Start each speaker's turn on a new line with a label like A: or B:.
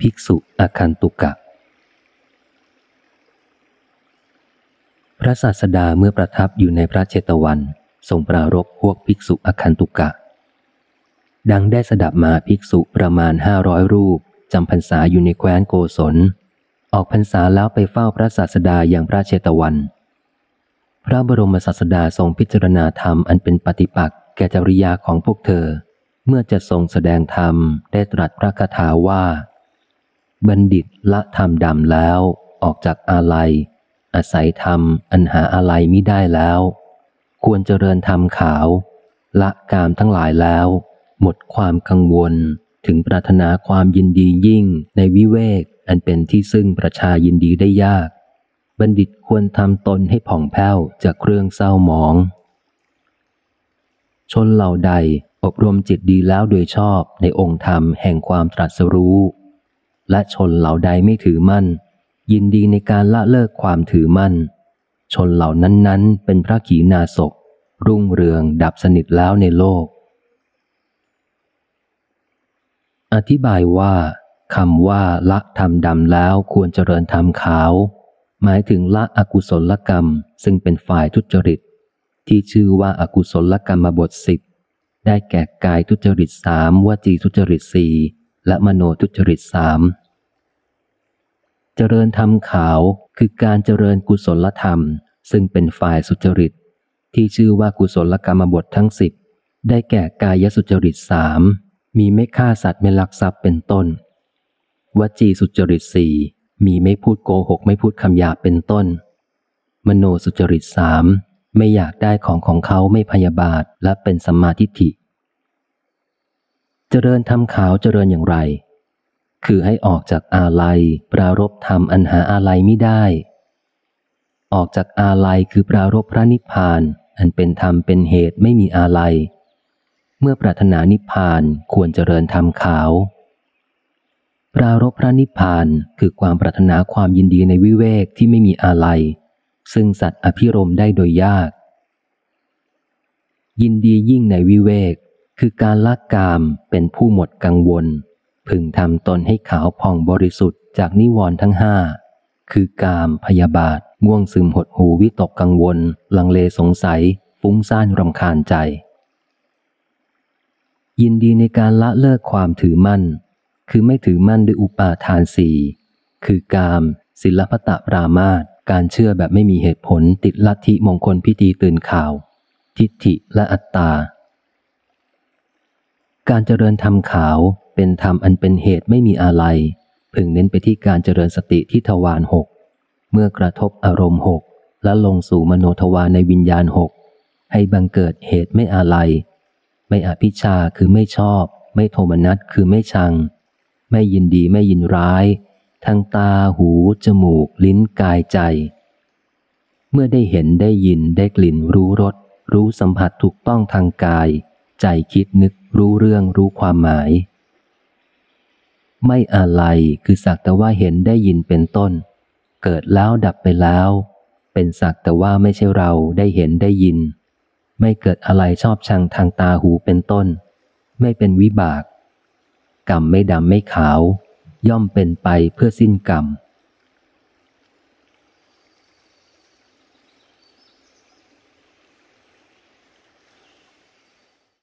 A: ภิกษุอาคันตุกะ พระศาสดาเมื่อประทับอยู่ในพระเจตวันทรงปรารบพวกภิกษุอาคันตุกะ ดังได้สดับมาภิกษุประมาณห้าร้อยรูปจำพรรษาอยู่ในแคว้นโกศล ออกพรรษาแล้วไปเฝ้าพระศาสดาอย่างพระเชตวัน พระบรมศาสดาทรงพิจารณาธรรมอันเป็นปฏิปักษ์แก่จริยาของพวกเธอ เมื่อจะทรงแสดงธรรมได้ตรัสพระคาถาว่า บัณฑิตละธรรมดำแล้วออกจากอาลัย อาศัยธรรมอันหาอาลัยมิได้แล้ว ควรเจริญธรรมขาว ละกามทั้งหลายแล้ว หมดความกังวลถึงปรารถนาความยินดียิ่งในวิเวก อันเป็นที่ซึ่งประชายินดีได้ยาก บัณฑิตควรทำตนให้ผ่องแผ้วจากเครื่องเศร้าหมอง ชนเหล่าใดอบรมจิตดีแล้วโดยชอบในองค์ธรรมแห่งความตรัสรู้ และชนเหล่าใดไม่ถือมั่น ยินดีในการละเลิกความถือมั่น ชนเหล่านั้นๆ เป็นพระขีณาศกรุ่งเรืองดับสนิทแล้วในโลก อธิบายว่าคำว่าละทำดำแล้วควรเจริญทำขาว หมายถึงละอกุศลกรรมซึ่งเป็นฝ่ายทุจริต ที่ชื่อว่าอากุศลกรรมบทสิบได้แก่กายทุจริตสามวจีทุจริตสี่และมโนทุจริตสาม เจริญธรรมขาวคือการเจริญกุศลธรรม ซึ่งเป็นฝ่ายสุจริต ที่ชื่อว่ากุศลกรรมบททั้งสิบได้แก่กายสุจริตสามมีไม่ฆ่าสัตว์ไม่ลักทรัพย์เป็นต้น วจีสุจริตสี่มีไม่พูดโกหกไม่พูดคำหยาบเป็นต้น มโนสุจริตสามไม่อยากได้ของของเขาไม่พยาบาทและเป็นสัมมาทิฏฐิ เจริญทำขาวเจริญอย่างไร คือให้ออกจากอาลัย ปรารบธรรมอันหาอาลัยไม่ได้ ออกจากอาลัยคือปรารบพระนิพพาน อันเป็นธรรมเป็นเหตุไม่มีอาลัย เมื่อปรารถนานิพพานควรเจริญธรรมขาว ปรารบพระนิพพานคือความปรารถนาความยินดีในวิเวกที่ไม่มีอาลัย ซึ่งสัตว์อภิรมได้โดยยาก ยินดียิ่งในวิเวกคือการละกามเป็นผู้หมดกังวล พึงทำตนให้ขาวผ่องบริสุทธิ์จากนิวรณ์ทั้งห้า คือกาม พยาบาท ง่วงซึมหดหูวิตกกังวล ลังเลสงสัย ฟุ้งซ่านรำคาญใจ ยินดีในการละเลิกความถือมั่น คือไม่ถือมั่นด้วยอุปาทานสี่คือกาม ศิลปตะปรามาตการเชื่อแบบไม่มีเหตุผลติดลัทธิมงคลพิธีตื่นข่าว ทิฏฐิและอัตตา การเจริญธรรมขาว เป็นธรรมอันเป็นเหตุไม่มีอะไร พึงเน้นไปที่การเจริญสติที่ทวารหก เมื่อกระทบอารมณ์หกและลงสู่มโนทวารในวิญญาณหกให้บังเกิดเหตุไม่อะไร ไม่อภิชาคือไม่ชอบ ไม่โทมนัสคือไม่ชัง ไม่ยินดีไม่ยินร้าย ทางตาหู จมูก ลิ้นกายใจ เมื่อได้เห็นได้ยินได้กลิ่นรู้รสรู้สัมผัสถูกต้องทางกาย ใจคิดนึกรู้เรื่องรู้ความหมาย ไม่อะไรคือสักแต่ว่าเห็นได้ยินเป็นต้น เกิดแล้วดับไปแล้ว เป็นสักแต่ว่าไม่ใช่เราได้เห็นได้ยิน ไม่เกิดอะไรชอบชังทางตาหูเป็นต้น ไม่เป็นวิบาก กรรมไม่ดำไม่ขาว ย่อมเป็นไปเพื่อสิ้นกรรม